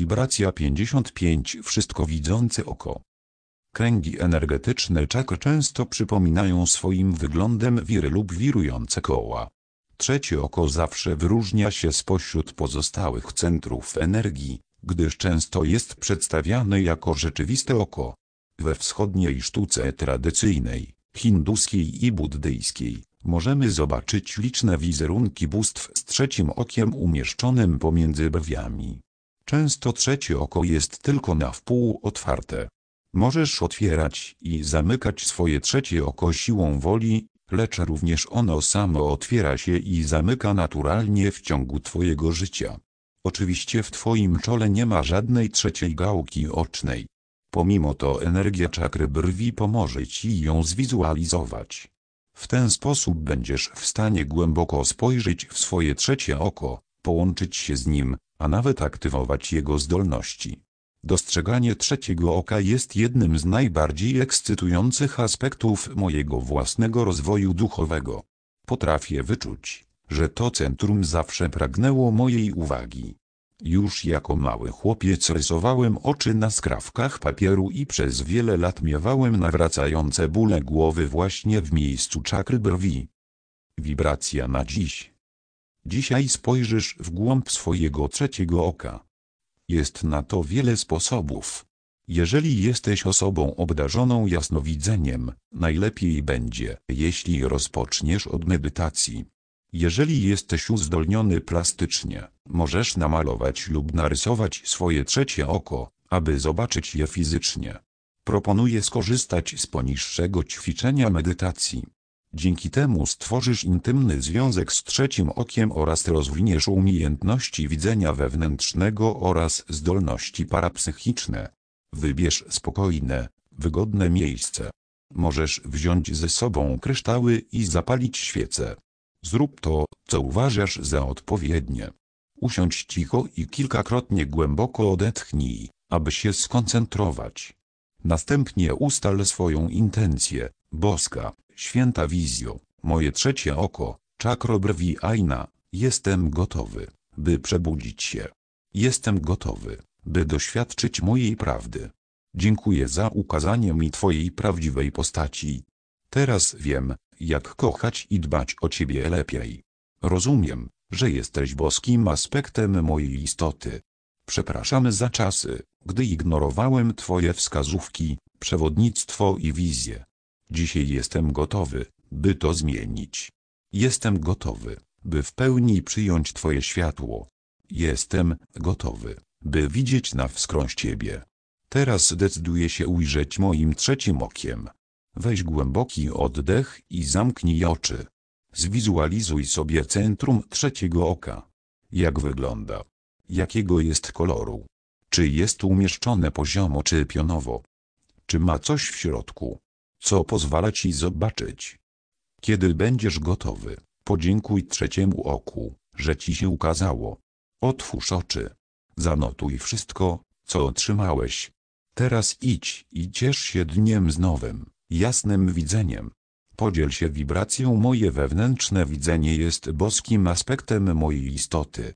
Wibracja 55 Wszystko widzące oko. Kręgi energetyczne czakr często przypominają swoim wyglądem wiry lub wirujące koła. Trzecie oko zawsze wyróżnia się spośród pozostałych centrów energii, gdyż często jest przedstawiane jako rzeczywiste oko. We wschodniej sztuce tradycyjnej, hinduskiej i buddyjskiej, możemy zobaczyć liczne wizerunki bóstw z trzecim okiem umieszczonym pomiędzy brwiami. Często trzecie oko jest tylko na wpół otwarte. Możesz otwierać i zamykać swoje trzecie oko siłą woli, lecz również ono samo otwiera się i zamyka naturalnie w ciągu Twojego życia. Oczywiście w Twoim czole nie ma żadnej trzeciej gałki ocznej. Pomimo to energia czakry brwi pomoże Ci ją zwizualizować. W ten sposób będziesz w stanie głęboko spojrzeć w swoje trzecie oko, połączyć się z nim, a nawet aktywować jego zdolności. Dostrzeganie trzeciego oka jest jednym z najbardziej ekscytujących aspektów mojego własnego rozwoju duchowego. Potrafię wyczuć, że to centrum zawsze pragnęło mojej uwagi. Już jako mały chłopiec rysowałem oczy na skrawkach papieru i przez wiele lat miewałem nawracające bóle głowy właśnie w miejscu czakry brwi. Wibracja na dziś. Dzisiaj spojrzysz w głąb swojego trzeciego oka. Jest na to wiele sposobów. Jeżeli jesteś osobą obdarzoną jasnowidzeniem, najlepiej będzie, jeśli rozpoczniesz od medytacji. Jeżeli jesteś uzdolniony plastycznie, możesz namalować lub narysować swoje trzecie oko, aby zobaczyć je fizycznie. Proponuję skorzystać z poniższego ćwiczenia medytacji. Dzięki temu stworzysz intymny związek z trzecim okiem oraz rozwiniesz umiejętności widzenia wewnętrznego oraz zdolności parapsychiczne. Wybierz spokojne, wygodne miejsce. Możesz wziąć ze sobą kryształy i zapalić świecę. Zrób to, co uważasz za odpowiednie. Usiądź cicho i kilkakrotnie głęboko odetchnij, aby się skoncentrować. Następnie ustal swoją intencję, boska, święta wizjo, moje trzecie oko, czakro brwi Aina, jestem gotowy, by przebudzić się. Jestem gotowy, by doświadczyć mojej prawdy. Dziękuję za ukazanie mi Twojej prawdziwej postaci. Teraz wiem, jak kochać i dbać o Ciebie lepiej. Rozumiem, że jesteś boskim aspektem mojej istoty. Przepraszam za czasy, gdy ignorowałem Twoje wskazówki, przewodnictwo i wizje. Dzisiaj jestem gotowy, by to zmienić. Jestem gotowy, by w pełni przyjąć Twoje światło. Jestem gotowy, by widzieć na wskroś Ciebie. Teraz decyduję się ujrzeć moim trzecim okiem. Weź głęboki oddech i zamknij oczy. Zwizualizuj sobie centrum trzeciego oka. Jak wygląda? Jakiego jest koloru? Czy jest umieszczone poziomo czy pionowo? Czy ma coś w środku? Co pozwala ci zobaczyć? Kiedy będziesz gotowy, podziękuj trzeciemu oku, że ci się ukazało. Otwórz oczy. Zanotuj wszystko, co otrzymałeś. Teraz idź i ciesz się dniem z nowym, jasnym widzeniem. Podziel się wibracją moje wewnętrzne widzenie jest boskim aspektem mojej istoty.